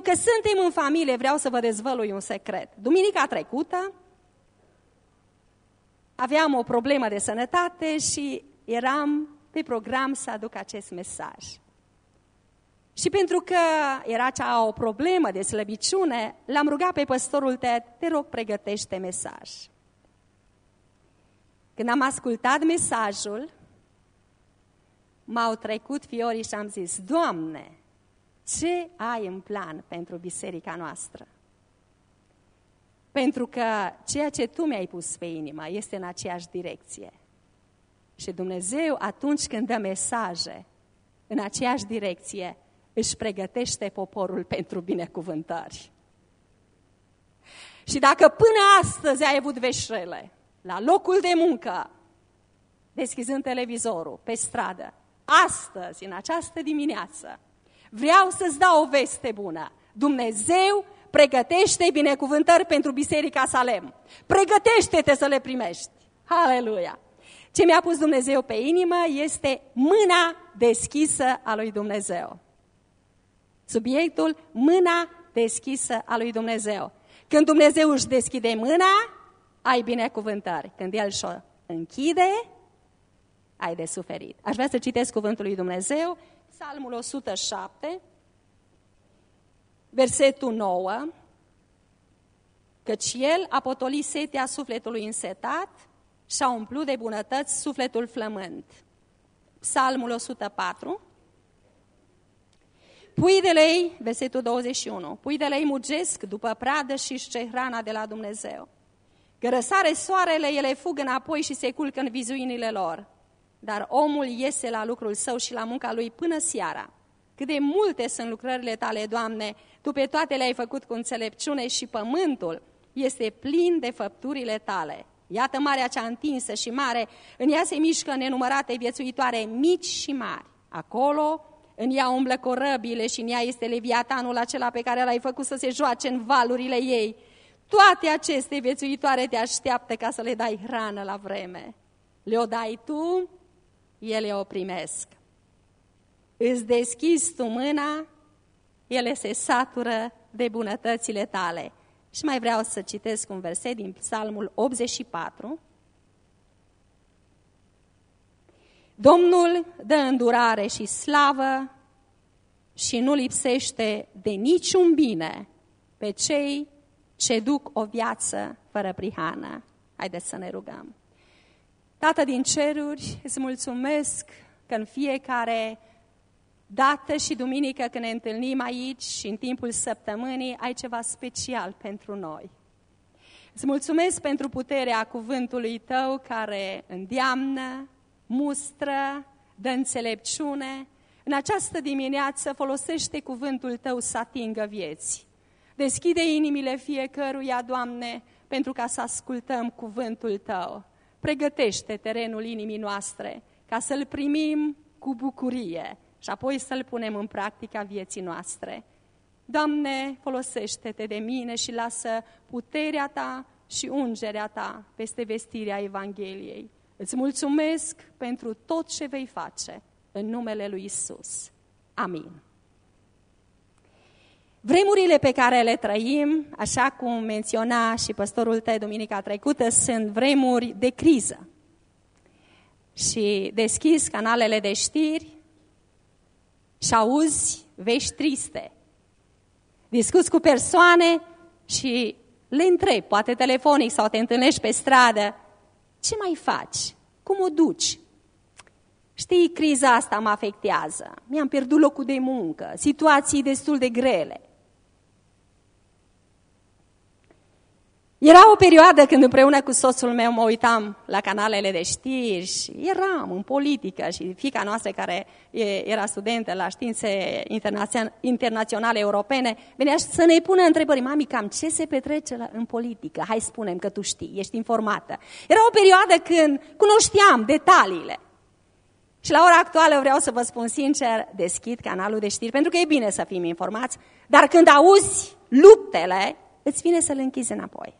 pentru că suntem în familie, vreau să vă dezvălui un secret. Duminica trecută aveam o problemă de sănătate și eram pe program să aduc acest mesaj. Și pentru că era cea o problemă de slăbiciune, l-am rugat pe păstorul Ted, te rog, pregătește mesaj. Când am ascultat mesajul, m-au trecut fiorii și am zis, Doamne, ce ai în plan pentru biserica noastră? Pentru că ceea ce Tu mi-ai pus pe inimă este în aceeași direcție. Și Dumnezeu, atunci când dă mesaje în aceeași direcție, își pregătește poporul pentru binecuvântări. Și dacă până astăzi ai avut veșrele, la locul de muncă, deschizând televizorul, pe stradă, astăzi, în această dimineață, vreau să-ți dau o veste bună. Dumnezeu pregătește binecuvântări pentru Biserica Salem. Pregătește-te să le primești. Haleluia! Ce mi-a pus Dumnezeu pe inimă este mâna deschisă a lui Dumnezeu. Subiectul mâna deschisă a lui Dumnezeu. Când Dumnezeu își deschide mâna, ai binecuvântări. Când El și-o închide, ai de suferit. Aș vrea să citesc cuvântul lui Dumnezeu, Psalmul 107, versetul 9, căci El a potolit setea sufletului însetat și a umplut de bunătăți sufletul flământ. Psalmul 104, Pui de lei, versetul 21, pui de lei mugesc după pradă și ce hrana de la Dumnezeu. Că răsare soarele, ele fug înapoi și se culcă în vizuinile lor. Dar omul iese la lucrul său și la munca lui până seara. Cât de multe sunt lucrările tale, Doamne, Tu pe toate le-ai făcut cu înțelepciune și pământul este plin de făpturile tale. Iată marea cea întinsă și mare, în ea se mișcă nenumărate viețuitoare mici și mari. Acolo în ea umblă corăbile și în ea este leviatanul acela pe care l-ai făcut să se joace în valurile ei. Toate aceste viețuitoare te așteaptă ca să le dai hrană la vreme. Le-o dai tu, ele o primesc. Îți deschizi tu mâna, ele se satură de bunătățile tale. Și mai vreau să citesc un verset din Psalmul 84, Domnul dă îndurare și slavă și nu lipsește de niciun bine pe cei ce duc o viață fără prihană. Haideți să ne rugăm. Tată din ceruri, îți mulțumesc că în fiecare dată și duminică când ne întâlnim aici și în timpul săptămânii, ai ceva special pentru noi. Îți mulțumesc pentru puterea cuvântului tău care îndeamnă, mustră, dă înțelepciune. În această dimineață folosește cuvântul Tău să atingă vieți. Deschide inimile fiecăruia, Doamne, pentru ca să ascultăm cuvântul Tău. Pregătește terenul inimii noastre ca să-L primim cu bucurie și apoi să-L punem în practica vieții noastre. Doamne, folosește-te de mine și lasă puterea Ta și ungerea Ta peste vestirea Evangheliei. Îți mulțumesc pentru tot ce vei face în numele lui Isus. Amin. Vremurile pe care le trăim, așa cum menționa și păstorul tău duminica trecută, sunt vremuri de criză. Și deschizi canalele de știri și auzi vești triste. Discuți cu persoane și le întrebi, poate telefonic sau te întâlnești pe stradă, ce mai faci? Cum o duci? Știi, criza asta mă afectează. Mi-am pierdut locul de muncă, situații destul de grele. Era o perioadă când împreună cu soțul meu mă uitam la canalele de știri și eram în politică și fica noastră care era studentă la științe internaționale europene venea să ne pună întrebări, mami, cam ce se petrece în politică? Hai spunem că tu știi, ești informată. Era o perioadă când cunoșteam detaliile. Și la ora actuală vreau să vă spun sincer, deschid canalul de știri, pentru că e bine să fim informați, dar când auzi luptele, îți vine să-l închizi înapoi.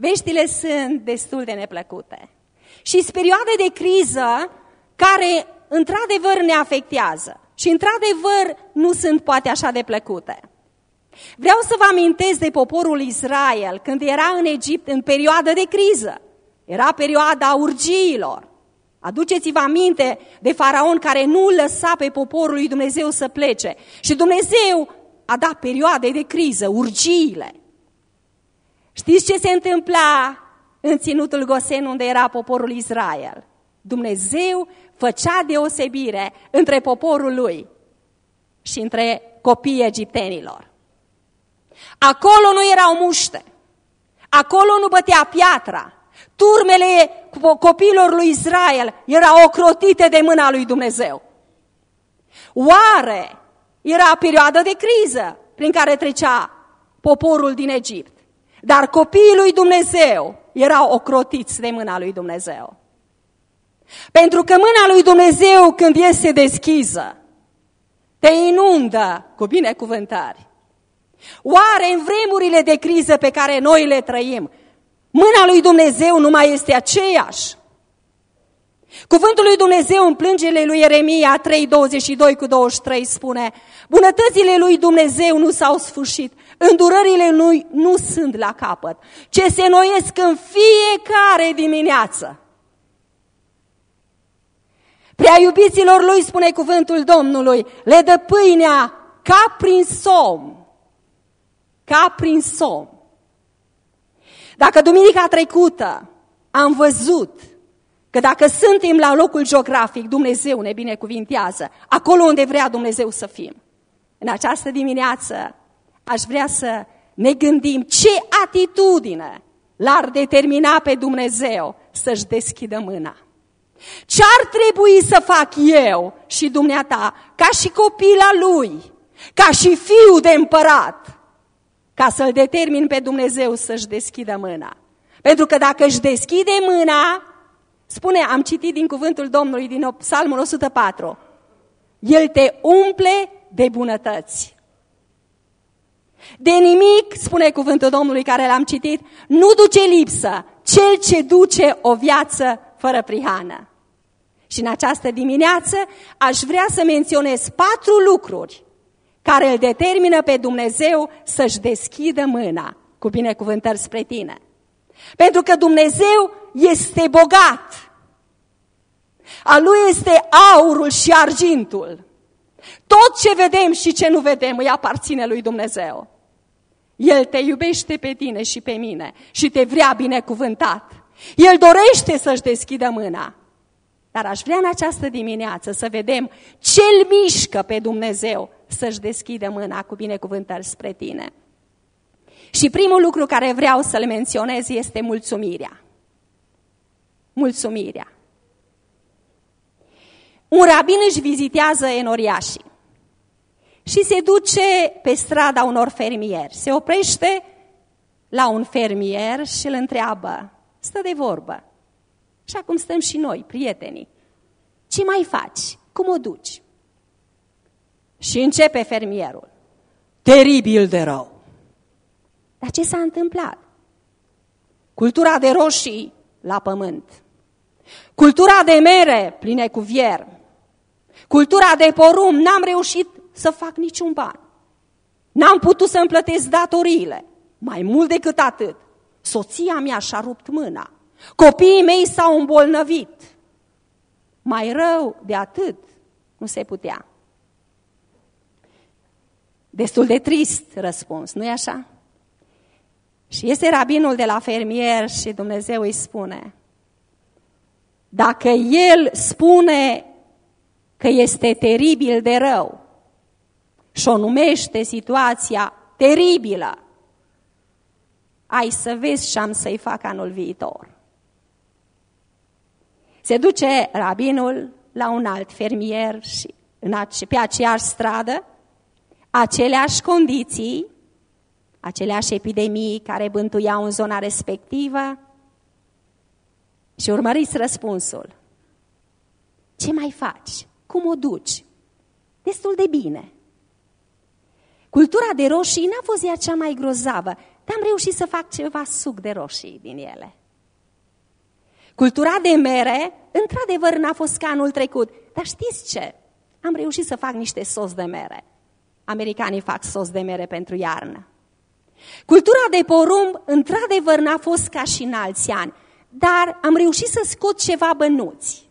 Veștile sunt destul de neplăcute. Și sunt perioade de criză care într-adevăr ne afectează. Și într-adevăr nu sunt poate așa de plăcute. Vreau să vă amintesc de poporul Israel când era în Egipt în perioadă de criză. Era perioada urgiilor. Aduceți-vă aminte de faraon care nu lăsa pe poporul lui Dumnezeu să plece. Și Dumnezeu a dat perioade de criză, urgiile. Știți ce se întâmpla în ținutul Gosen unde era poporul Israel? Dumnezeu făcea deosebire între poporul lui și între copiii egiptenilor. Acolo nu erau muște, acolo nu bătea piatra, turmele copiilor lui Israel erau ocrotite de mâna lui Dumnezeu. Oare era perioada de criză prin care trecea poporul din Egipt, dar copiii lui Dumnezeu erau ocrotiți de mâna lui Dumnezeu. Pentru că mâna lui Dumnezeu când este deschisă, te inundă cu binecuvântări. Oare în vremurile de criză pe care noi le trăim, mâna lui Dumnezeu nu mai este aceeași? Cuvântul lui Dumnezeu în plângele lui Ieremia 3, 22 cu 23 spune Bunătățile lui Dumnezeu nu s-au sfârșit, îndurările lui nu sunt la capăt, ce se noiesc în fiecare dimineață. Prea iubiților lui, spune cuvântul Domnului, le dă pâinea ca prin somn. Ca prin somn. Dacă duminica trecută am văzut că dacă suntem la locul geografic, Dumnezeu ne binecuvintează, acolo unde vrea Dumnezeu să fim. În această dimineață aș vrea să ne gândim ce atitudine l-ar determina pe Dumnezeu să-și deschidă mâna. Ce ar trebui să fac eu și dumneata, ca și copila lui, ca și fiu de împărat, ca să-l determin pe Dumnezeu să-și deschidă mâna? Pentru că dacă își deschide mâna, spune, am citit din cuvântul Domnului din Psalmul 104, El te umple de bunătăți. De nimic, spune cuvântul Domnului care l-am citit, nu duce lipsă cel ce duce o viață fără prihană. Și în această dimineață aș vrea să menționez patru lucruri care îl determină pe Dumnezeu să-și deschidă mâna cu binecuvântări spre tine. Pentru că Dumnezeu este bogat. A Lui este aurul și argintul. Tot ce vedem și ce nu vedem îi aparține lui Dumnezeu. El te iubește pe tine și pe mine și te vrea binecuvântat. El dorește să-și deschidă mâna. Dar aș vrea în această dimineață să vedem ce îl mișcă pe Dumnezeu să-și deschidă mâna cu binecuvântări spre tine. Și primul lucru care vreau să-l menționez este mulțumirea. Mulțumirea. Un rabin își vizitează enoriașii și se duce pe strada unor fermieri. Se oprește la un fermier și îl întreabă, stă de vorbă, Așa cum stăm și noi, prietenii. Ce mai faci? Cum o duci? Și începe fermierul. Teribil de rău. Dar ce s-a întâmplat? Cultura de roșii la pământ. Cultura de mere pline cu vier. Cultura de porum, n-am reușit să fac niciun ban. N-am putut să-mi plătesc datoriile. Mai mult decât atât, soția mea și-a rupt mâna. Copiii mei s-au îmbolnăvit. Mai rău de atât nu se putea. Destul de trist răspuns, nu-i așa? Și este rabinul de la fermier și Dumnezeu îi spune, dacă el spune că este teribil de rău și o numește situația teribilă, ai să vezi ce am să-i fac anul viitor. Se duce rabinul la un alt fermier și în ace- pe aceeași stradă, aceleași condiții, aceleași epidemii care bântuiau în zona respectivă și urmăriți răspunsul. Ce mai faci? Cum o duci? Destul de bine. Cultura de roșii n-a fost ea cea mai grozavă, dar am reușit să fac ceva suc de roșii din ele. Cultura de mere, într-adevăr, n-a fost ca anul trecut. Dar știți ce? am reușit să fac niște sos de mere. Americanii fac sos de mere pentru iarnă. Cultura de porumb, într-adevăr, n-a fost ca și în alți ani, dar am reușit să scot ceva bănuți.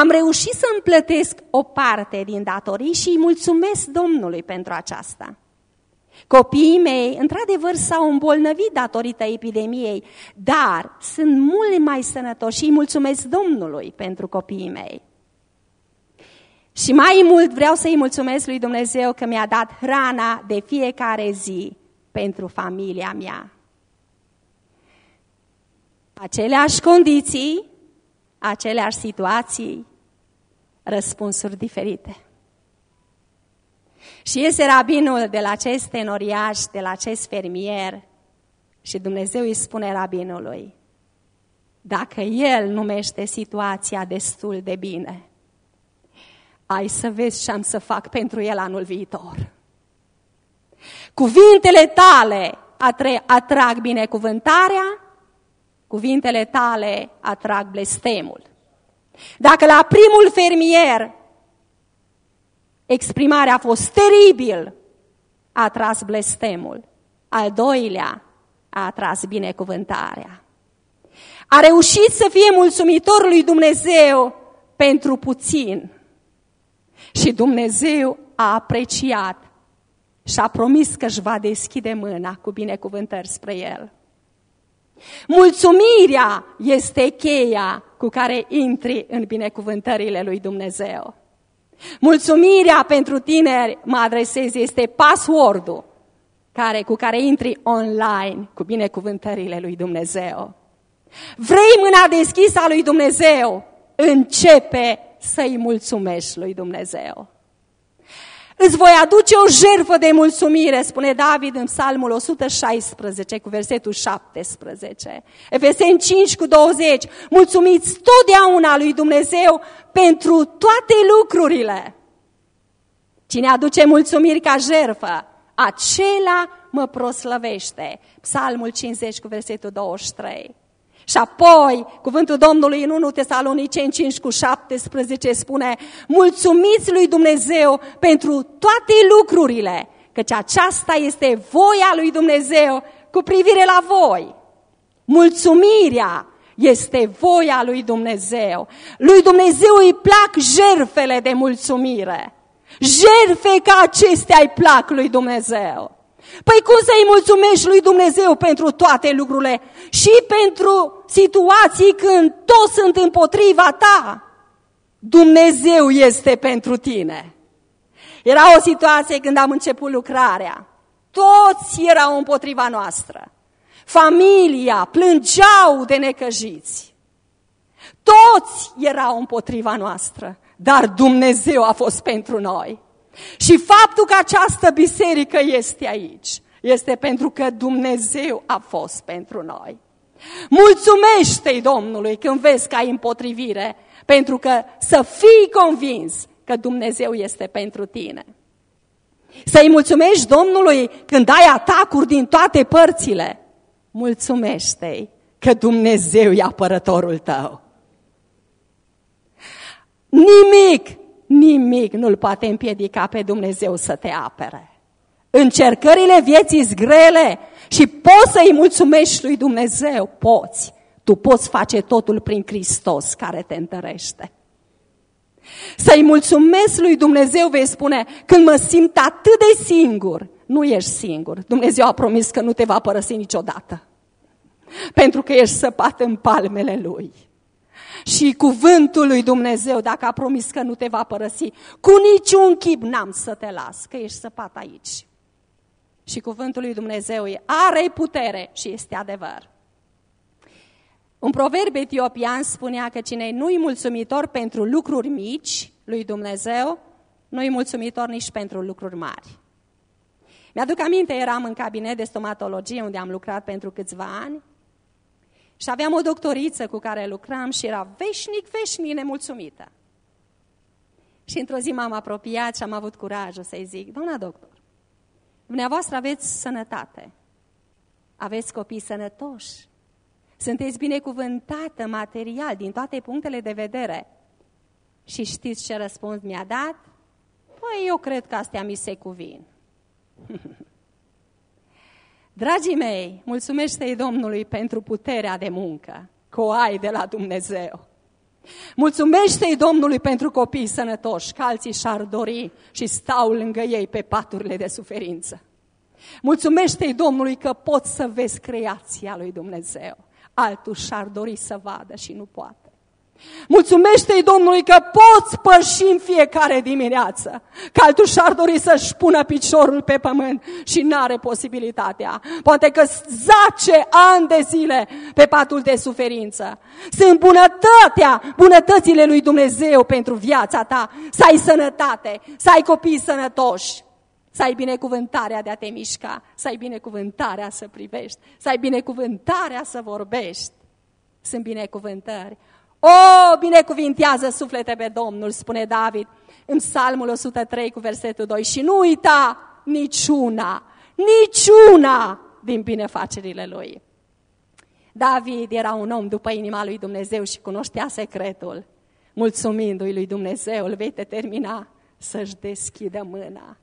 Am reușit să îmi plătesc o parte din datorii și îi mulțumesc Domnului pentru aceasta. Copiii mei, într-adevăr, s-au îmbolnăvit datorită epidemiei, dar sunt mult mai sănătoși și îi mulțumesc Domnului pentru copiii mei. Și mai mult vreau să-i mulțumesc lui Dumnezeu că mi-a dat hrana de fiecare zi pentru familia mea. Aceleași condiții, aceleași situații, răspunsuri diferite. Și este rabinul de la acest tenoriaș, de la acest fermier și Dumnezeu îi spune rabinului, dacă el numește situația destul de bine, ai să vezi ce am să fac pentru el anul viitor. Cuvintele tale atrag binecuvântarea, cuvintele tale atrag blestemul. Dacă la primul fermier exprimarea a fost teribil, a atras blestemul. Al doilea a atras binecuvântarea. A reușit să fie mulțumitor lui Dumnezeu pentru puțin. Și Dumnezeu a apreciat și a promis că își va deschide mâna cu binecuvântări spre el. Mulțumirea este cheia cu care intri în binecuvântările lui Dumnezeu. Mulțumirea pentru tineri, mă adresez, este password-ul care, cu care intri online cu binecuvântările lui Dumnezeu. Vrei mâna deschisă a lui Dumnezeu? Începe să-i mulțumești lui Dumnezeu. Îți voi aduce o jertfă de mulțumire, spune David în psalmul 116 cu versetul 17. Efeseni 5 cu 20. Mulțumiți totdeauna lui Dumnezeu pentru toate lucrurile. Cine aduce mulțumiri ca jertfă, acela mă proslăvește. Psalmul 50 cu versetul 23. Și apoi, cuvântul Domnului în 1 Tesaloniceni 5 cu 17 spune, mulțumiți lui Dumnezeu pentru toate lucrurile, căci aceasta este voia lui Dumnezeu cu privire la voi. Mulțumirea este voia lui Dumnezeu. Lui Dumnezeu îi plac jerfele de mulțumire. Jerfe ca acestea îi plac lui Dumnezeu. Păi cum să-i mulțumești lui Dumnezeu pentru toate lucrurile și pentru situații când toți sunt împotriva ta? Dumnezeu este pentru tine. Era o situație când am început lucrarea. Toți erau împotriva noastră. Familia plângeau de necăjiți. Toți erau împotriva noastră, dar Dumnezeu a fost pentru noi. Și faptul că această biserică este aici, este pentru că Dumnezeu a fost pentru noi. Mulțumește-i Domnului când vezi că ai împotrivire, pentru că să fii convins că Dumnezeu este pentru tine. Să-i mulțumești Domnului când ai atacuri din toate părțile. Mulțumește-i că Dumnezeu e apărătorul tău. Nimic nimic nu-L poate împiedica pe Dumnezeu să te apere. Încercările vieții grele și poți să-i mulțumești lui Dumnezeu, poți. Tu poți face totul prin Hristos care te întărește. Să-i mulțumesc lui Dumnezeu, vei spune, când mă simt atât de singur, nu ești singur. Dumnezeu a promis că nu te va părăsi niciodată. Pentru că ești săpat în palmele Lui și cuvântul lui Dumnezeu, dacă a promis că nu te va părăsi, cu niciun chip n-am să te las, că ești săpat aici. Și cuvântul lui Dumnezeu are putere și este adevăr. Un proverb etiopian spunea că cine nu-i mulțumitor pentru lucruri mici lui Dumnezeu, nu-i mulțumitor nici pentru lucruri mari. Mi-aduc aminte, eram în cabinet de stomatologie unde am lucrat pentru câțiva ani și aveam o doctoriță cu care lucram și era veșnic, veșnic nemulțumită. Și într-o zi m-am apropiat și am avut curajul să-i zic, doamna doctor, dumneavoastră aveți sănătate, aveți copii sănătoși, sunteți binecuvântată material din toate punctele de vedere. Și știți ce răspuns mi-a dat? Păi eu cred că astea mi se cuvin. Dragii mei, mulțumește-i Domnului pentru puterea de muncă, că o ai de la Dumnezeu. Mulțumește-i Domnului pentru copii sănătoși, că alții și-ar dori și stau lângă ei pe paturile de suferință. Mulțumește-i Domnului că poți să vezi creația lui Dumnezeu. Altul și-ar dori să vadă și nu poate. Mulțumește-i Domnului că poți păși în fiecare dimineață. Că altul și-ar dori să-și pună piciorul pe pământ și n-are posibilitatea. Poate că zace ani de zile pe patul de suferință. Sunt bunătatea, bunătățile lui Dumnezeu pentru viața ta. Să ai sănătate, să ai copii sănătoși. Să ai binecuvântarea de a te mișca, să ai binecuvântarea să privești, să ai binecuvântarea să vorbești. Sunt binecuvântări. O, binecuvintează suflete pe Domnul, spune David în Psalmul 103 cu versetul 2. Și nu uita niciuna, niciuna din binefacerile lui. David era un om după inima lui Dumnezeu și cunoștea secretul. Mulțumindu-i lui Dumnezeu, îl vei determina să-și deschidă mâna.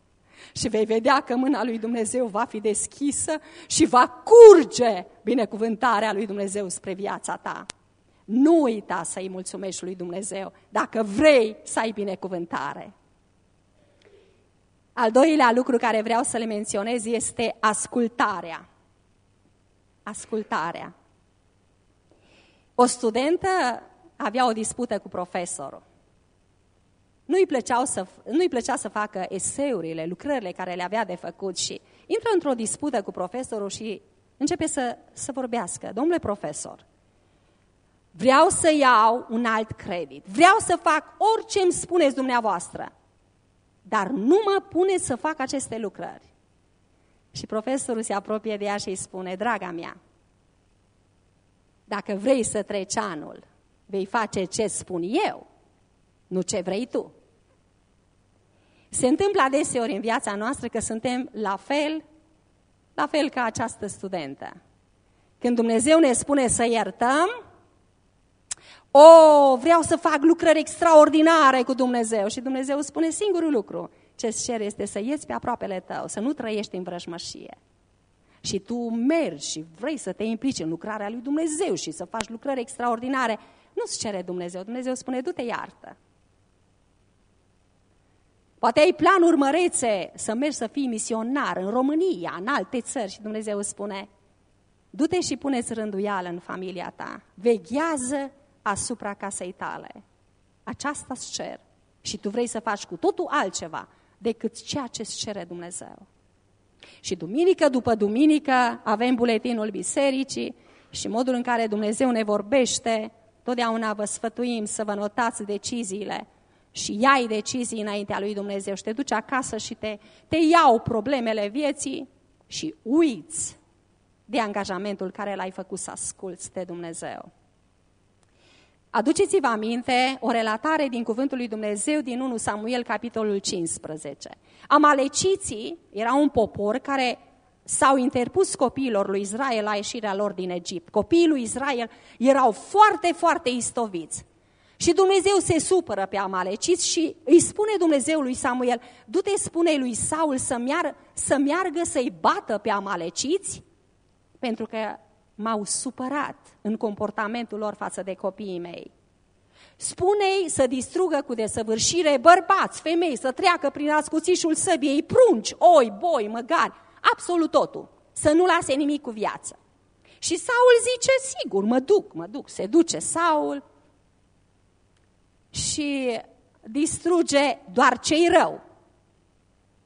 Și vei vedea că mâna lui Dumnezeu va fi deschisă și va curge binecuvântarea lui Dumnezeu spre viața ta. Nu uita să-i mulțumești lui Dumnezeu dacă vrei să ai binecuvântare. Al doilea lucru care vreau să le menționez este ascultarea. Ascultarea. O studentă avea o dispută cu profesorul. Nu-i, plăceau să, nu-i plăcea să facă eseurile, lucrările care le avea de făcut și intră într-o dispută cu profesorul și începe să, să vorbească. Domnule profesor, Vreau să iau un alt credit. Vreau să fac orice îmi spuneți dumneavoastră. Dar nu mă pune să fac aceste lucrări. Și profesorul se apropie de ea și îi spune, draga mea, dacă vrei să treci anul, vei face ce spun eu, nu ce vrei tu. Se întâmplă adeseori în viața noastră că suntem la fel, la fel ca această studentă. Când Dumnezeu ne spune să iertăm, o, vreau să fac lucrări extraordinare cu Dumnezeu. Și Dumnezeu spune singurul lucru. Ce-ți cer este să ieți pe aproapele tău, să nu trăiești în vrăjmășie. Și tu mergi și vrei să te implici în lucrarea lui Dumnezeu și să faci lucrări extraordinare. Nu-ți cere Dumnezeu. Dumnezeu spune, du-te iartă. Poate ai planuri mărețe să mergi să fii misionar în România, în alte țări și Dumnezeu spune, du-te și puneți rânduială în familia ta, veghează asupra casei tale. Aceasta îți cer și tu vrei să faci cu totul altceva decât ceea ce îți cere Dumnezeu. Și duminică după duminică avem buletinul bisericii și modul în care Dumnezeu ne vorbește, totdeauna vă sfătuim să vă notați deciziile și iai decizii înaintea lui Dumnezeu și te duci acasă și te, te iau problemele vieții și uiți de angajamentul care l-ai făcut să asculți de Dumnezeu. Aduceți-vă aminte o relatare din Cuvântul lui Dumnezeu din 1 Samuel, capitolul 15. Amaleciții erau un popor care s-au interpus copiilor lui Israel la ieșirea lor din Egipt. Copiii lui Israel erau foarte, foarte istoviți. Și Dumnezeu se supără pe amaleciți și îi spune Dumnezeu lui Samuel, du-te spune lui Saul să, meargă, să meargă să-i bată pe amaleciți, pentru că m-au supărat în comportamentul lor față de copiii mei. Spune-i să distrugă cu desăvârșire bărbați, femei, să treacă prin ascuțișul săbiei, prunci, oi, boi, măgari, absolut totul. Să nu lase nimic cu viață. Și Saul zice, sigur, mă duc, mă duc. Se duce Saul și distruge doar cei rău.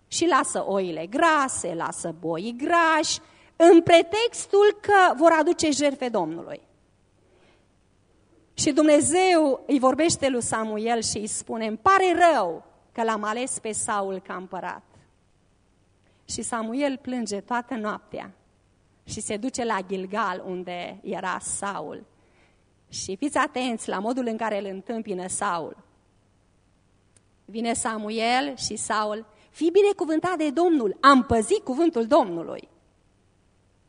Și lasă oile grase, lasă boii grași, în pretextul că vor aduce jertfe Domnului. Și Dumnezeu îi vorbește lui Samuel și îi spune, îmi pare rău că l-am ales pe Saul ca împărat. Și Samuel plânge toată noaptea și se duce la Gilgal unde era Saul. Și fiți atenți la modul în care îl întâmpină Saul. Vine Samuel și Saul, fii binecuvântat de Domnul, am păzit cuvântul Domnului.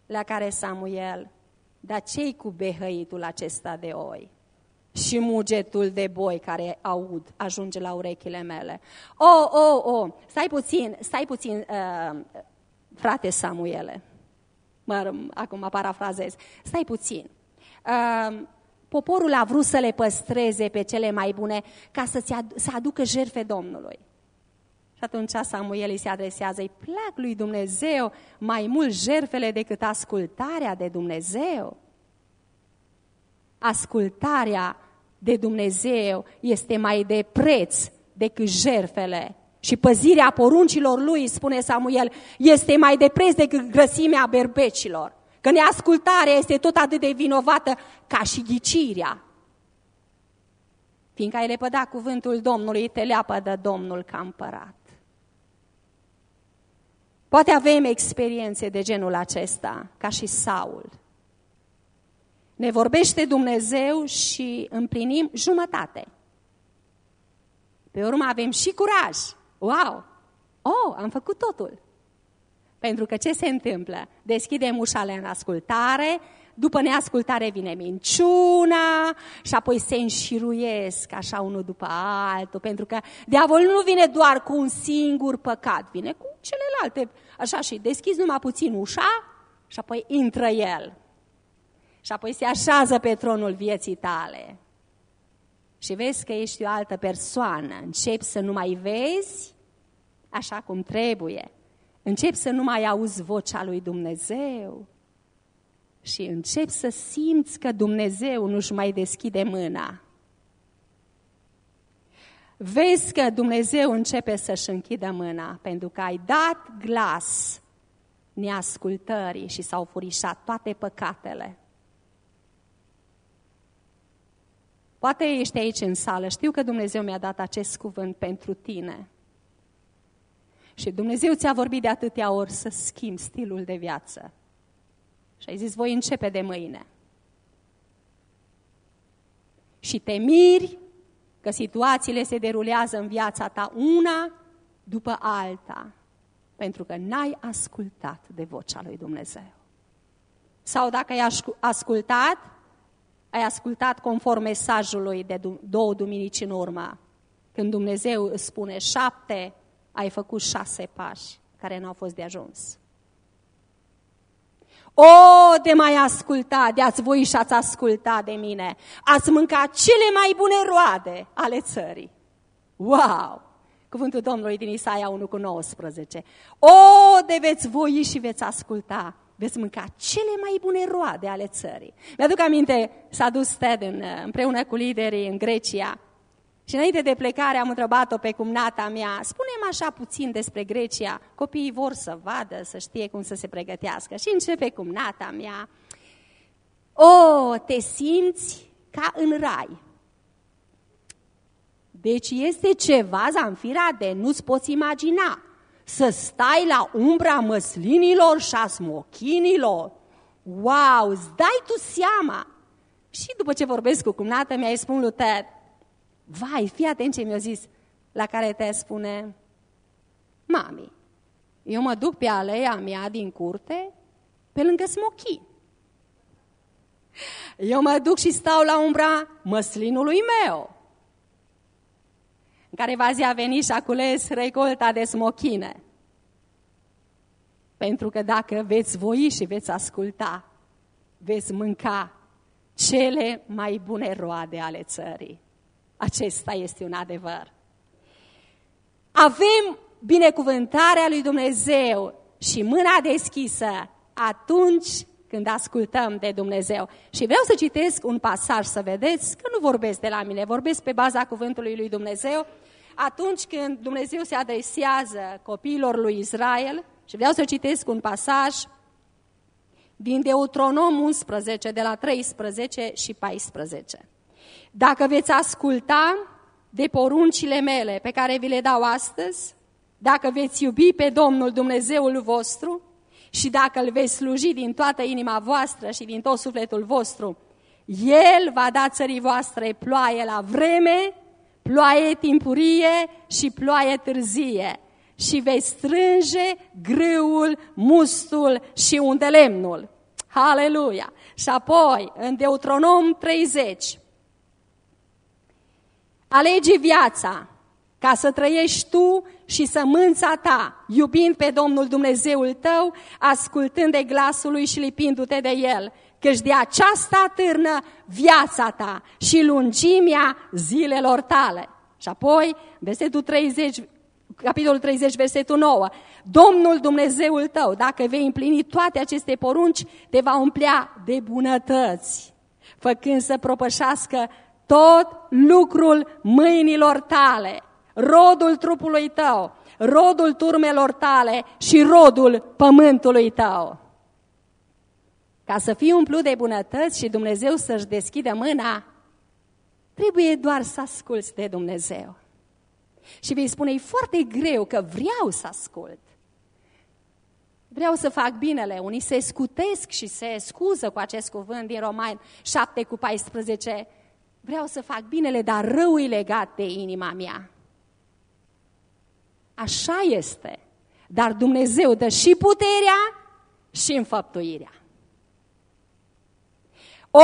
La care Samuel, dar ce cu behăitul acesta de oi? și mugetul de boi care aud ajunge la urechile mele. Oh, oh, oh, stai puțin, stai puțin, uh, frate Samuele. Mă, acum parafrazez. Stai puțin. Uh, poporul a vrut să le păstreze pe cele mai bune ca să, ad- să aducă jerfe Domnului. Și atunci Samuel îi se adresează, îi plac lui Dumnezeu mai mult jerfele decât ascultarea de Dumnezeu. Ascultarea de Dumnezeu este mai de preț decât jerfele. Și păzirea poruncilor lui, spune Samuel, este mai de preț decât grăsimea berbecilor. Că neascultarea este tot atât de vinovată ca și ghicirea. Fiindcă ai lepădat cuvântul Domnului, te leapă de Domnul ca împărat. Poate avem experiențe de genul acesta, ca și Saul. Ne vorbește Dumnezeu și împlinim jumătate. Pe urmă avem și curaj. Wow! Oh, am făcut totul. Pentru că ce se întâmplă? Deschidem ușa în ascultare, după neascultare vine minciuna și apoi se înșiruiesc așa unul după altul, pentru că diavolul nu vine doar cu un singur păcat, vine cu celelalte. Așa și deschizi numai puțin ușa și apoi intră el. Și apoi se așează pe tronul vieții tale. Și vezi că ești o altă persoană. Începi să nu mai vezi așa cum trebuie. Începi să nu mai auzi vocea lui Dumnezeu. Și începi să simți că Dumnezeu nu-și mai deschide mâna. Vezi că Dumnezeu începe să-și închidă mâna pentru că ai dat glas neascultării și s-au furișat toate păcatele. Poate ești aici în sală, știu că Dumnezeu mi-a dat acest cuvânt pentru tine. Și Dumnezeu ți-a vorbit de atâtea ori să schimbi stilul de viață. Și ai zis, voi începe de mâine. Și te miri că situațiile se derulează în viața ta una după alta, pentru că n-ai ascultat de vocea lui Dumnezeu. Sau dacă ai ascultat, ai ascultat conform mesajului de două duminici în urmă, când Dumnezeu îți spune șapte, ai făcut șase pași care nu au fost de ajuns. O, de mai asculta, de ați voi și ați asculta de mine, ați mâncat cele mai bune roade ale țării. Wow! Cuvântul Domnului din Isaia 1 cu 19. O, de veți voi și veți asculta, veți mânca cele mai bune roade ale țării. Mi-aduc aminte, s-a dus Ted în, împreună cu liderii în Grecia și înainte de plecare am întrebat-o pe cumnata mea, spunem așa puțin despre Grecia, copiii vor să vadă, să știe cum să se pregătească. Și începe cumnata mea, o, te simți ca în rai. Deci este ceva, Zanfira, de nu-ți poți imagina. Să stai la umbra măslinilor și a smochinilor. Wow, îți dai tu seama. Și după ce vorbesc cu cumnata mea, îi spun lui Ted, Vai, fii atent ce mi-a zis, la care te spune, Mami, eu mă duc pe aleia mea din curte, pe lângă smochi. Eu mă duc și stau la umbra măslinului meu, în care va zi a venit și a cules recolta de smochine. Pentru că dacă veți voi și veți asculta, veți mânca cele mai bune roade ale țării. Acesta este un adevăr. Avem binecuvântarea lui Dumnezeu și mâna deschisă atunci când ascultăm de Dumnezeu. Și vreau să citesc un pasaj să vedeți că nu vorbesc de la mine, vorbesc pe baza cuvântului lui Dumnezeu. Atunci când Dumnezeu se adresează copiilor lui Israel, și vreau să citesc un pasaj din Deuteronom 11, de la 13 și 14. Dacă veți asculta de poruncile mele pe care vi le dau astăzi, dacă veți iubi pe Domnul Dumnezeul vostru și dacă îl veți sluji din toată inima voastră și din tot sufletul vostru, El va da țării voastre ploaie la vreme, ploaie timpurie și ploaie târzie și veți strânge grâul, mustul și unde lemnul. Haleluia! Și apoi, în Deuteronom 30, alege viața ca să trăiești tu și sămânța ta, iubind pe Domnul Dumnezeul tău, ascultând de glasul lui și lipindu-te de el, căci de aceasta târnă viața ta și lungimea zilelor tale. Și apoi, versetul 30, capitolul 30, versetul 9. Domnul Dumnezeul tău, dacă vei împlini toate aceste porunci, te va umplea de bunătăți, făcând să propășească tot lucrul mâinilor tale, rodul trupului tău, rodul turmelor tale și rodul pământului tău. Ca să fii umplut de bunătăți și Dumnezeu să-și deschidă mâna, trebuie doar să asculți de Dumnezeu. Și vei spune, e foarte greu că vreau să ascult. Vreau să fac binele. Unii se scutesc și se scuză cu acest cuvânt din Roman 7 cu 14. Vreau să fac binele, dar rău e legat de inima mea. Așa este. Dar Dumnezeu dă și puterea și înfăptuirea. O,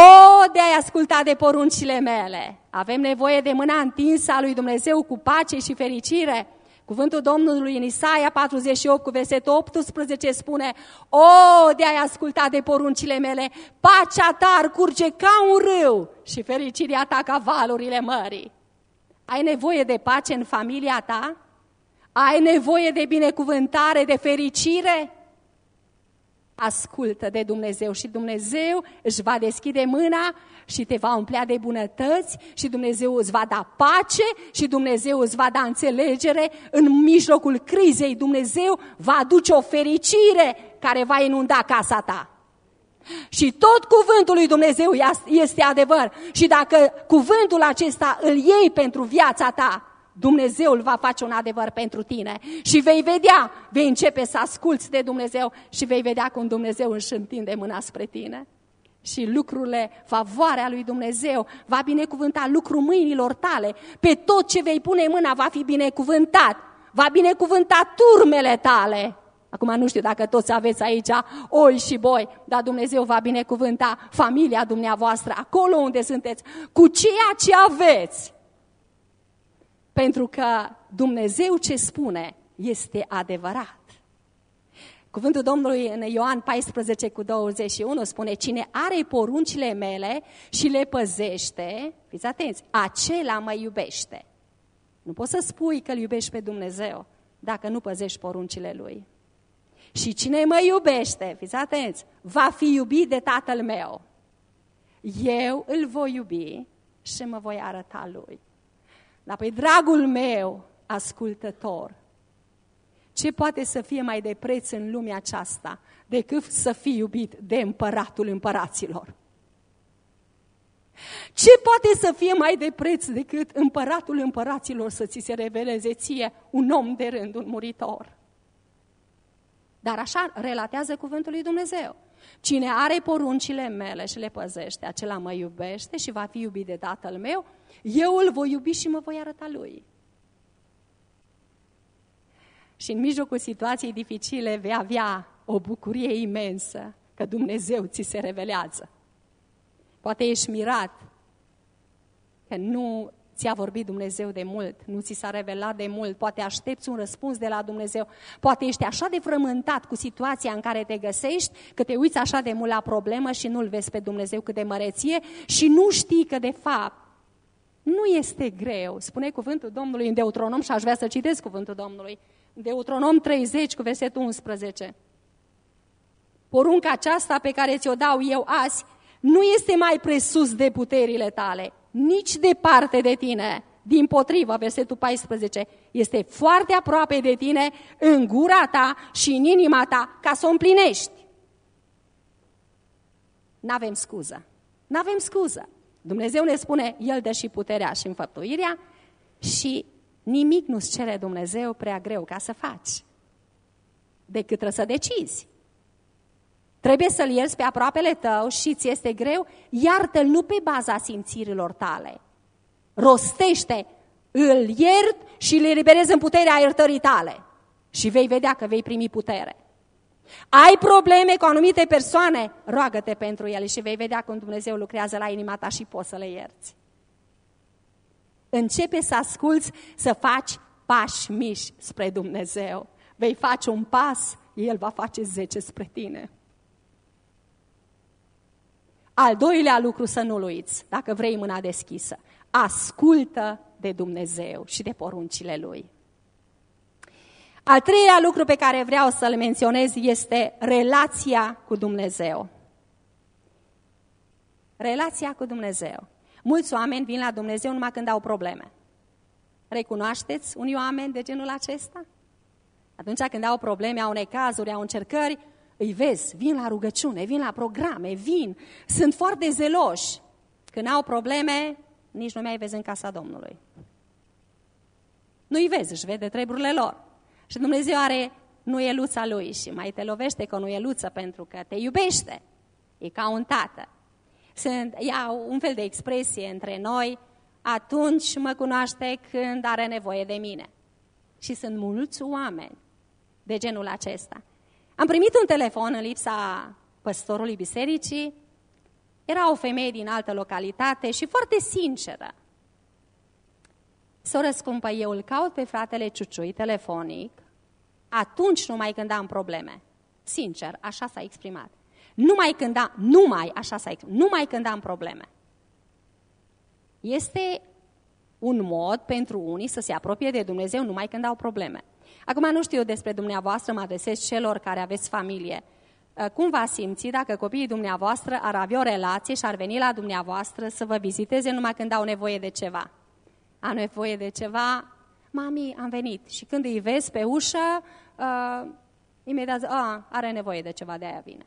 de a asculta de poruncile mele. Avem nevoie de mâna întinsă a lui Dumnezeu cu pace și fericire. Cuvântul Domnului în Isaia 48 cu versetul 18 spune O, de a asculta de poruncile mele, pacea ta ar curge ca un râu și fericirea ta ca valurile mării. Ai nevoie de pace în familia ta? Ai nevoie de binecuvântare, de fericire? Ascultă de Dumnezeu și Dumnezeu își va deschide mâna și te va umplea de bunătăți și Dumnezeu îți va da pace și Dumnezeu îți va da înțelegere în mijlocul crizei. Dumnezeu va aduce o fericire care va inunda casa ta. Și tot cuvântul lui Dumnezeu este adevăr. Și dacă cuvântul acesta îl iei pentru viața ta, Dumnezeul va face un adevăr pentru tine și vei vedea, vei începe să asculți de Dumnezeu și vei vedea cum Dumnezeu își întinde mâna spre tine. Și lucrurile, favoarea lui Dumnezeu va binecuvânta lucrul mâinilor tale. Pe tot ce vei pune mâna va fi binecuvântat. Va binecuvânta turmele tale. Acum nu știu dacă toți aveți aici oi și boi, dar Dumnezeu va binecuvânta familia dumneavoastră acolo unde sunteți, cu ceea ce aveți. Pentru că Dumnezeu ce spune este adevărat. Cuvântul Domnului în Ioan 14 cu 21 spune, cine are poruncile mele și le păzește, fiți atenți, acela mă iubește. Nu poți să spui că îl iubești pe Dumnezeu dacă nu păzești poruncile Lui. Și cine mă iubește, fiți atenți, va fi iubit de Tatăl meu. Eu îl voi iubi și mă voi arăta Lui. Dar pe dragul meu ascultător, ce poate să fie mai de preț în lumea aceasta decât să fii iubit de împăratul împăraților? Ce poate să fie mai de preț decât împăratul împăraților să ți se reveleze ție un om de rând, un muritor? Dar așa relatează cuvântul lui Dumnezeu. Cine are poruncile mele și le păzește, acela mă iubește și va fi iubit de Tatăl meu, eu îl voi iubi și mă voi arăta lui. Și în mijlocul situației dificile vei avea o bucurie imensă că Dumnezeu ți se revelează. Poate ești mirat că nu ți-a vorbit Dumnezeu de mult, nu ți s-a revelat de mult, poate aștepți un răspuns de la Dumnezeu, poate ești așa de frământat cu situația în care te găsești, că te uiți așa de mult la problemă și nu-L vezi pe Dumnezeu cât de măreție și nu știi că de fapt nu este greu. Spune cuvântul Domnului în Deuteronom și aș vrea să citesc cuvântul Domnului. Deuteronom 30 cu versetul 11. Porunca aceasta pe care ți-o dau eu azi nu este mai presus de puterile tale, nici departe de tine. Din potrivă, versetul 14, este foarte aproape de tine în gura ta și în inima ta ca să o împlinești. N-avem scuză. N-avem scuză. Dumnezeu ne spune, El dă și puterea și înfăptuirea și nimic nu-ți cere Dumnezeu prea greu ca să faci, decât trebuie să decizi. Trebuie să-L ierți pe aproapele tău și ți este greu, iartă-L nu pe baza simțirilor tale. Rostește, îl iert și îl eliberezi în puterea iertării tale. Și vei vedea că vei primi putere. Ai probleme cu anumite persoane? Roagă-te pentru ele și vei vedea cum Dumnezeu lucrează la inima ta și poți să le ierți. Începe să asculți, să faci pași mici spre Dumnezeu. Vei face un pas, El va face zece spre tine. Al doilea lucru să nu-l uiți, dacă vrei mâna deschisă. Ascultă de Dumnezeu și de poruncile Lui. Al treilea lucru pe care vreau să-l menționez este relația cu Dumnezeu. Relația cu Dumnezeu. Mulți oameni vin la Dumnezeu numai când au probleme. Recunoașteți unii oameni de genul acesta? Atunci când au probleme, au necazuri, au încercări, îi vezi, vin la rugăciune, vin la programe, vin, sunt foarte zeloși. Când au probleme, nici nu mai vezi în casa Domnului. Nu-i vezi, își vede treburile lor. Și Dumnezeu are nuieluța lui și mai te lovește cu o nuieluță pentru că te iubește. E ca un tată. Sunt, ia un fel de expresie între noi, atunci mă cunoaște când are nevoie de mine. Și sunt mulți oameni de genul acesta. Am primit un telefon în lipsa păstorului bisericii, era o femeie din altă localitate și foarte sinceră. Soră scumpă, eu îl caut pe fratele Ciuciui telefonic, atunci numai când am probleme. Sincer, așa s-a exprimat. Numai când am, numai, așa s-a exprimat, numai când am probleme. Este un mod pentru unii să se apropie de Dumnezeu numai când au probleme. Acum nu știu despre dumneavoastră, mă adresez celor care aveți familie. Uh, cum va simți dacă copiii dumneavoastră ar avea o relație și ar veni la dumneavoastră să vă viziteze numai când au nevoie de ceva? Am nevoie de ceva, mami, am venit. Și când îi vezi pe ușă, uh, imediat, a, are nevoie de ceva, de aia vine.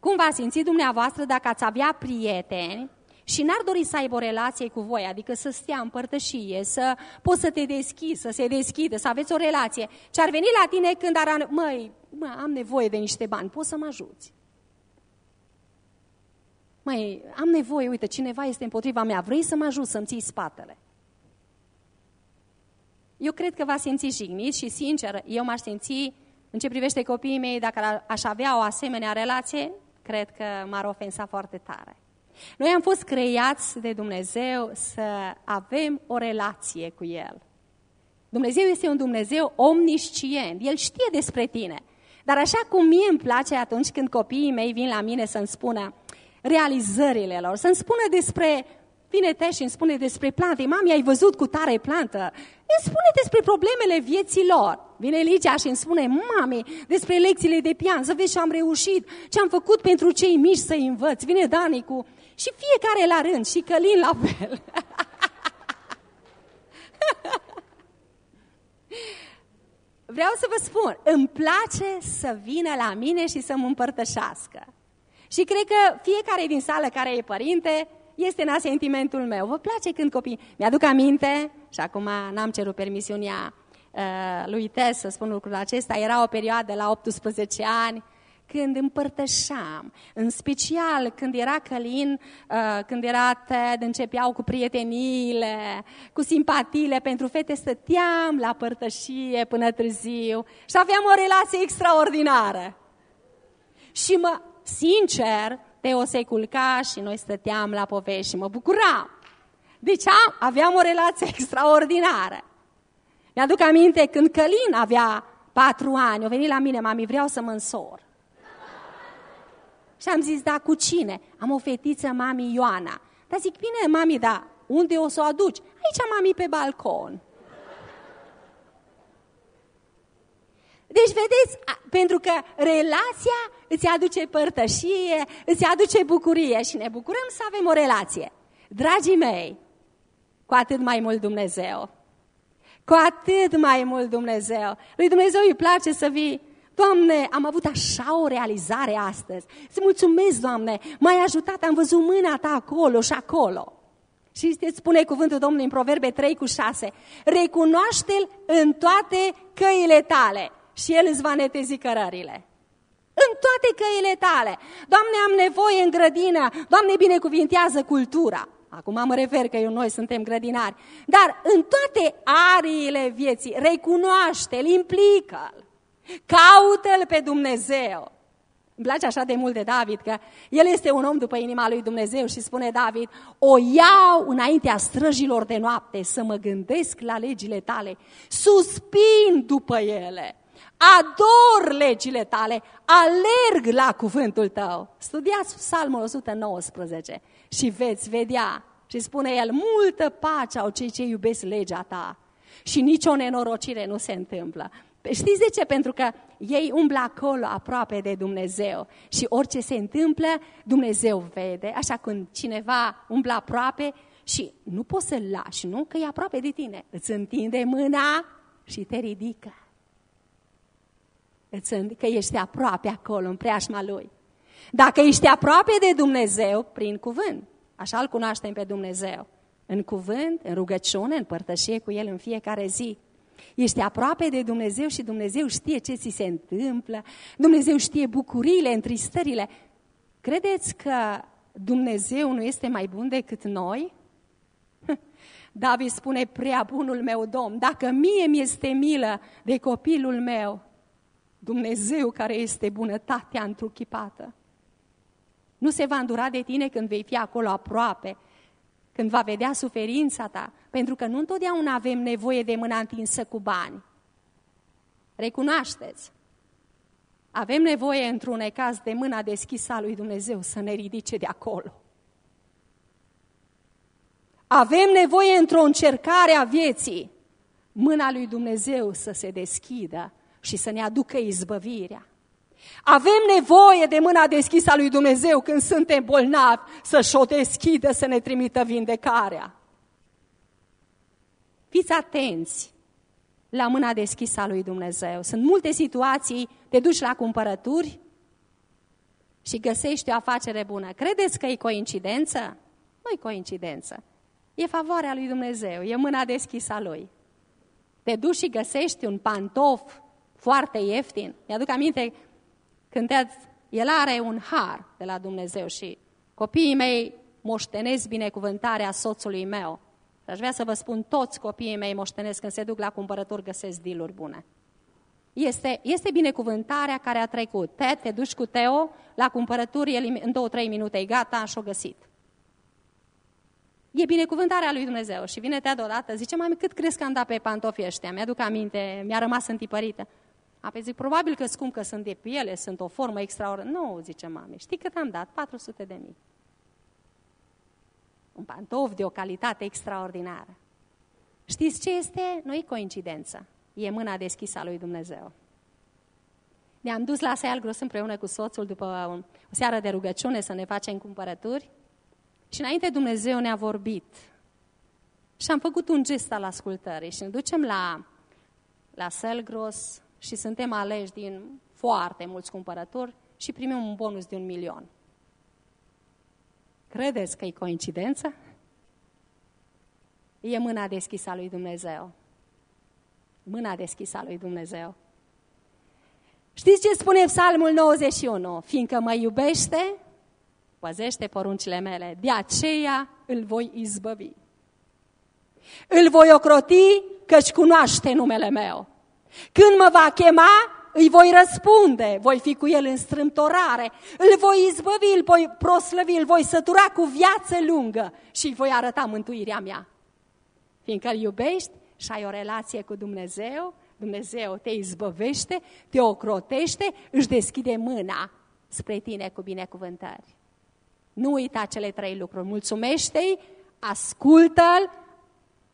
Cum va simți dumneavoastră dacă ați avea prieteni și n-ar dori să aibă o relație cu voi, adică să stea în părtășie, să poți să te deschizi, să se deschidă, să aveți o relație, ce ar veni la tine când ar... Măi, mă, am nevoie de niște bani, poți să mă ajuți? Măi, am nevoie, uite, cineva este împotriva mea, vrei să mă ajut să-mi ții spatele? Eu cred că va simți jignit și, sincer, eu m-aș simți, în ce privește copiii mei, dacă aș avea o asemenea relație, cred că m-ar ofensa foarte tare. Noi am fost creați de Dumnezeu să avem o relație cu El. Dumnezeu este un Dumnezeu omniscient, El știe despre tine. Dar așa cum mie îmi place atunci când copiii mei vin la mine să-mi spună realizările lor, să-mi spună despre Vine te și îmi spune despre plante. Mami, ai văzut cu tare plantă? Îmi spune despre problemele vieții lor. Vine Ligia și îmi spune, mami, despre lecțiile de pian, să vezi ce am reușit, ce am făcut pentru cei mici să-i învăț. Vine Dani cu... Și fiecare la rând, și Călin la fel. Vreau să vă spun, îmi place să vină la mine și să mă împărtășească. Și cred că fiecare din sală care e părinte este în asentimentul meu. Vă place când copii... Mi-aduc aminte, și acum n-am cerut permisiunea uh, lui Tes să spun lucrul acesta, era o perioadă la 18 ani, când împărtășam, în special când era Călin, uh, când era Ted, începeau cu prieteniile, cu simpatiile pentru fete, stăteam la părtășie până târziu și aveam o relație extraordinară. Și mă, sincer, Teo se culca și noi stăteam la povești și mă bucuram. Deci am, aveam o relație extraordinară. Mi-aduc aminte când Călin avea patru ani, a venit la mine, mami, vreau să mă însor. Și am zis, da, cu cine? Am o fetiță, mami Ioana. Dar zic, bine, mami, da, unde o să o aduci? Aici, mami, pe balcon. Deci, vedeți, pentru că relația îți aduce părtășie, îți aduce bucurie și ne bucurăm să avem o relație. Dragii mei, cu atât mai mult Dumnezeu. Cu atât mai mult Dumnezeu. Lui Dumnezeu îi place să vii Doamne, am avut așa o realizare astăzi. Îți mulțumesc, Doamne, m-ai ajutat, am văzut mâna Ta acolo și acolo. Și îți spune cuvântul Domnului în Proverbe 3 cu 6. Recunoaște-L în toate căile tale și El îți va netezi cărările. În toate căile tale. Doamne, am nevoie în grădină. Doamne, binecuvintează cultura. Acum mă refer că eu, noi suntem grădinari. Dar în toate ariile vieții, recunoaște-L, implică-L. Caută-L pe Dumnezeu. Îmi place așa de mult de David că el este un om după inima lui Dumnezeu și spune David, o iau înaintea străjilor de noapte să mă gândesc la legile tale, suspin după ele, ador legile tale, alerg la cuvântul tău. Studiați Psalmul 119 și veți vedea și spune el, multă pace au cei ce iubesc legea ta și nicio nenorocire nu se întâmplă. Știți de ce? Pentru că ei umblă acolo aproape de Dumnezeu și orice se întâmplă, Dumnezeu vede, așa când cineva umblă aproape și nu poți să-l lași, nu? Că e aproape de tine. Îți întinde mâna și te ridică. Îți că ești aproape acolo, în preajma Lui. Dacă ești aproape de Dumnezeu, prin cuvânt, așa îl cunoaștem pe Dumnezeu, în cuvânt, în rugăciune, în părtășie cu El în fiecare zi, Ești aproape de Dumnezeu și Dumnezeu știe ce ți se întâmplă, Dumnezeu știe bucuriile, întristările. Credeți că Dumnezeu nu este mai bun decât noi? David spune, prea bunul meu Domn, dacă mie mi este milă de copilul meu, Dumnezeu care este bunătatea întruchipată, nu se va îndura de tine când vei fi acolo aproape, când va vedea suferința ta, pentru că nu întotdeauna avem nevoie de mâna întinsă cu bani. Recunoașteți. Avem nevoie, într-un caz, de mâna deschisă a lui Dumnezeu să ne ridice de acolo. Avem nevoie, într-o încercare a vieții, mâna lui Dumnezeu să se deschidă și să ne aducă izbăvirea. Avem nevoie de mâna deschisă a lui Dumnezeu când suntem bolnavi, să-și o deschidă, să ne trimită vindecarea. Fiți atenți la mâna deschisă a lui Dumnezeu. Sunt multe situații, te duci la cumpărături și găsești o afacere bună. Credeți că e coincidență? Nu e coincidență. E favoarea lui Dumnezeu, e mâna deschisă a lui. Te duci și găsești un pantof foarte ieftin. Mi-aduc aminte când el are un har de la Dumnezeu și copiii mei moștenesc binecuvântarea soțului meu. Și aș vrea să vă spun, toți copiii mei moștenesc când se duc la cumpărături, găsesc diluri bune. Este, este binecuvântarea care a trecut. Te, te duci cu Teo la cumpărături, el în două-trei minute e gata și-o găsit. E binecuvântarea lui Dumnezeu. Și vine Ted odată, zice, mami, cât crezi că am dat pe pantofii ăștia? Mi-aduc aminte, mi-a rămas întipărită. A, pe zic, probabil că scump că sunt de piele, sunt o formă extraordinară. Nu, zice mami, știi cât am dat? 400 de mii. Un pantof de o calitate extraordinară. Știți ce este? Nu e coincidență. E mâna deschisă a lui Dumnezeu. Ne-am dus la Sealgros împreună cu soțul după o seară de rugăciune să ne facem cumpărături și înainte Dumnezeu ne-a vorbit. Și am făcut un gest al ascultării și ne ducem la, la Selgros, și suntem aleși din foarte mulți cumpărători și primim un bonus de un milion. Credeți că e coincidență? E mâna deschisă a lui Dumnezeu. Mâna deschisă a lui Dumnezeu. Știți ce spune Psalmul 91? Fiindcă mă iubește, păzește poruncile mele, de aceea îl voi izbăvi. Îl voi ocroti căci cunoaște numele meu. Când mă va chema, îi voi răspunde, voi fi cu el în strâmtorare, îl voi izbăvi, îl voi proslăvi, îl voi sătura cu viață lungă și îi voi arăta mântuirea mea. Fiindcă îl iubești și ai o relație cu Dumnezeu, Dumnezeu te izbăvește, te ocrotește, își deschide mâna spre tine cu binecuvântări. Nu uita cele trei lucruri. Mulțumește-i, ascultă-l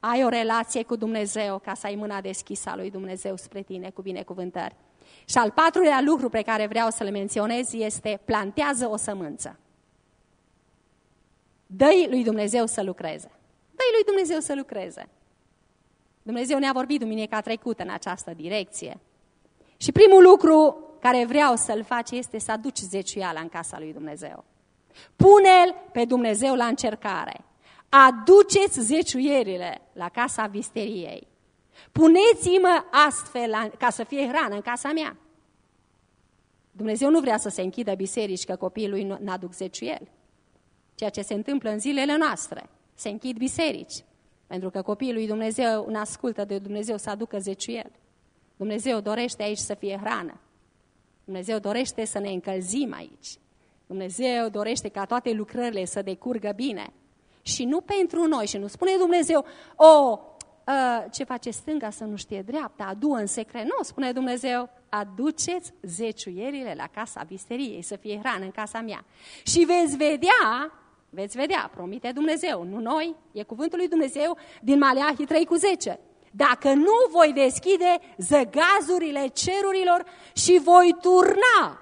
ai o relație cu Dumnezeu ca să ai mâna deschisă a lui Dumnezeu spre tine cu binecuvântări. Și al patrulea lucru pe care vreau să-l menționez este plantează o sămânță. Dă-i lui Dumnezeu să lucreze. Dă-i lui Dumnezeu să lucreze. Dumnezeu ne-a vorbit duminica trecută în această direcție. Și primul lucru care vreau să-l faci este să aduci zeciuiala în casa lui Dumnezeu. Pune-l pe Dumnezeu la încercare aduceți zeciuierile la casa visteriei. Puneți-mă astfel ca să fie hrană în casa mea. Dumnezeu nu vrea să se închidă biserici că copiii lui nu aduc zeciuieli. Ceea ce se întâmplă în zilele noastre. Se închid biserici. Pentru că copiii lui Dumnezeu nu ascultă de Dumnezeu să aducă zeciuiel. Dumnezeu dorește aici să fie hrană. Dumnezeu dorește să ne încălzim aici. Dumnezeu dorește ca toate lucrările să decurgă bine. Și nu pentru noi. Și nu spune Dumnezeu, o, uh, ce face stânga să nu știe dreapta, adu în secret. Nu, spune Dumnezeu, aduceți zeciuierile la casa biseriei, să fie hrană în casa mea. Și veți vedea, veți vedea, promite Dumnezeu, nu noi, e cuvântul lui Dumnezeu din Maleahi 3 cu 10. Dacă nu voi deschide zăgazurile cerurilor și voi turna,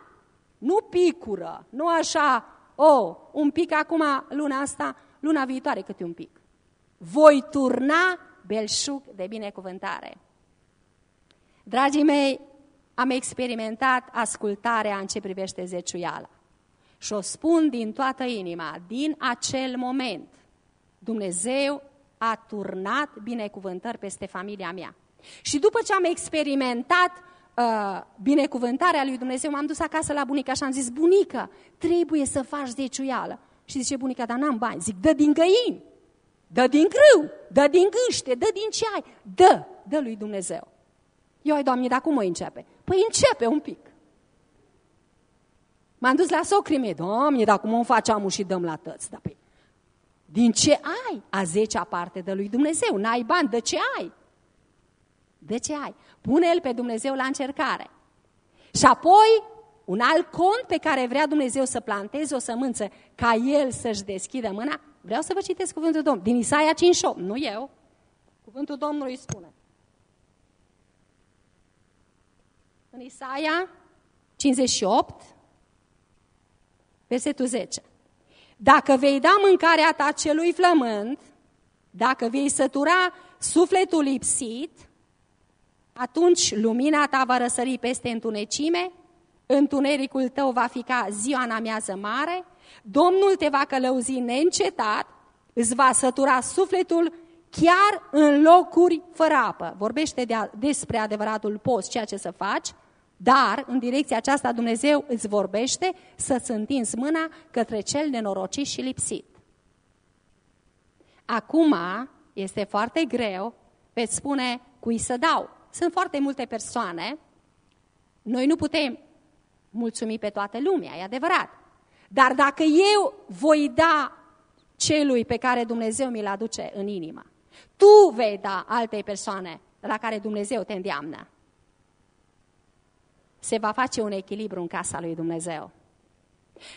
nu picură, nu așa, o, oh, un pic acum luna asta, luna viitoare câte un pic. Voi turna belșug de binecuvântare. Dragii mei, am experimentat ascultarea în ce privește zeciuiala. Și o spun din toată inima, din acel moment, Dumnezeu a turnat binecuvântări peste familia mea. Și după ce am experimentat uh, binecuvântarea lui Dumnezeu, m-am dus acasă la bunica și am zis, bunică, trebuie să faci zeciuială. Și zice bunica, dar n-am bani. Zic, dă din găini, dă din grâu, dă din gâște, dă din ce ai, dă, dă lui Dumnezeu. Eu, ai, Doamne, dar cum o începe? Păi începe un pic. M-am dus la socrii mei, Doamne, dar cum o facem și dăm la tăți? Da, păi, din ce ai? A zecea parte de lui Dumnezeu. N-ai bani, de ce ai? De ce ai? Pune-l pe Dumnezeu la încercare. Și apoi, un alt cont pe care vrea Dumnezeu să planteze o sămânță, ca el să-și deschidă mâna, vreau să vă citesc cuvântul Domnului, din Isaia 58, nu eu. Cuvântul Domnului spune. În Isaia 58, versetul 10. Dacă vei da mâncarea ta celui flământ, dacă vei sătura sufletul lipsit, atunci lumina ta va răsări peste întunecime, întunericul tău va fi ca ziua în amiază mare, Domnul te va călăuzi neîncetat, îți va sătura sufletul chiar în locuri fără apă. Vorbește de a, despre adevăratul post, ceea ce să faci, dar, în direcția aceasta, Dumnezeu îți vorbește să-ți întinzi mâna către cel nenorocit și lipsit. Acum este foarte greu, veți spune cui să dau. Sunt foarte multe persoane, noi nu putem mulțumi pe toată lumea, e adevărat. Dar dacă eu voi da celui pe care Dumnezeu mi-l aduce în inimă, tu vei da altei persoane la care Dumnezeu te îndeamnă se va face un echilibru în casa lui Dumnezeu.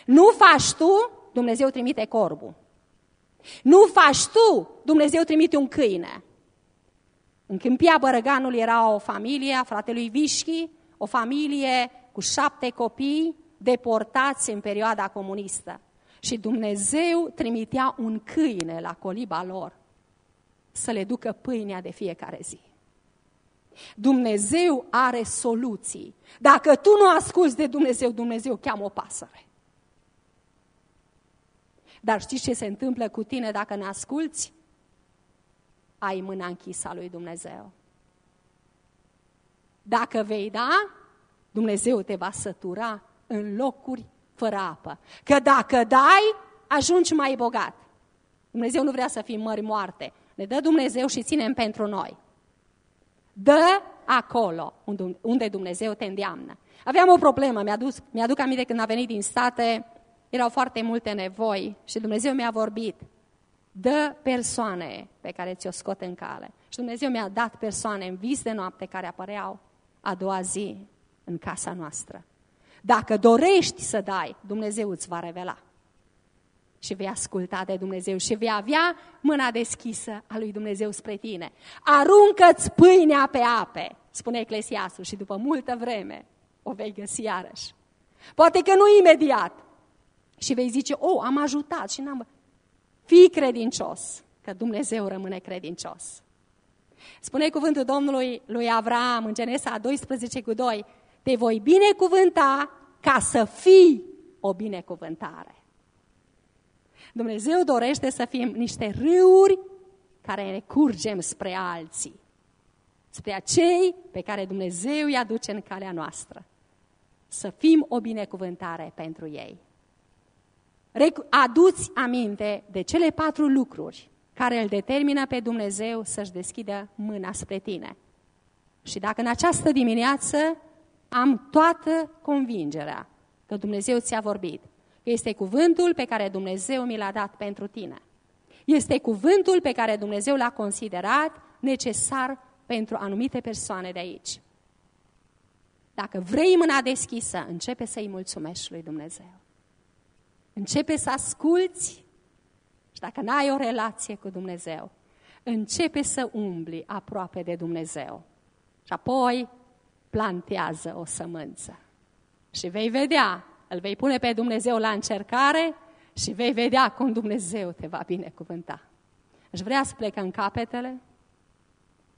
Nu faci tu, Dumnezeu trimite corbul. Nu faci tu, Dumnezeu trimite un câine. În Câmpia Bărăganului era o familie a fratelui Vișchi, o familie cu șapte copii deportați în perioada comunistă. Și Dumnezeu trimitea un câine la coliba lor să le ducă pâinea de fiecare zi. Dumnezeu are soluții. Dacă tu nu asculți de Dumnezeu, Dumnezeu cheamă o pasăre. Dar știți ce se întâmplă cu tine dacă ne asculți? Ai mâna închisă a lui Dumnezeu. Dacă vei da, Dumnezeu te va sătura în locuri fără apă. Că dacă dai, ajungi mai bogat. Dumnezeu nu vrea să fim mări moarte. Ne dă Dumnezeu și ținem pentru noi. Dă acolo unde Dumnezeu te îndeamnă. Aveam o problemă, mi-aduc, mi-aduc aminte când a venit din state, erau foarte multe nevoi și Dumnezeu mi-a vorbit. Dă persoane pe care ți-o scot în cale. Și Dumnezeu mi-a dat persoane în vis de noapte care apăreau a doua zi în casa noastră. Dacă dorești să dai, Dumnezeu îți va revela și vei asculta de Dumnezeu și vei avea mâna deschisă a lui Dumnezeu spre tine. Aruncă-ți pâinea pe ape, spune Eclesiasul, și după multă vreme o vei găsi iarăși. Poate că nu imediat. Și vei zice, oh, am ajutat și n-am... Fii credincios, că Dumnezeu rămâne credincios. Spune cuvântul Domnului lui Avram în Genesa 12 cu 2, te voi binecuvânta ca să fii o binecuvântare. Dumnezeu dorește să fim niște râuri care ne curgem spre alții, spre acei pe care Dumnezeu îi aduce în calea noastră. Să fim o binecuvântare pentru ei. Aduți aminte de cele patru lucruri care îl determină pe Dumnezeu să-și deschidă mâna spre tine. Și dacă în această dimineață am toată convingerea că Dumnezeu ți-a vorbit, că este cuvântul pe care Dumnezeu mi l-a dat pentru tine. Este cuvântul pe care Dumnezeu l-a considerat necesar pentru anumite persoane de aici. Dacă vrei mâna deschisă, începe să-i mulțumești lui Dumnezeu. Începe să asculți și dacă n-ai o relație cu Dumnezeu, începe să umbli aproape de Dumnezeu. Și apoi plantează o sămânță. Și vei vedea, îl vei pune pe Dumnezeu la încercare și vei vedea cum Dumnezeu te va binecuvânta. Aș vrea să plecăm capetele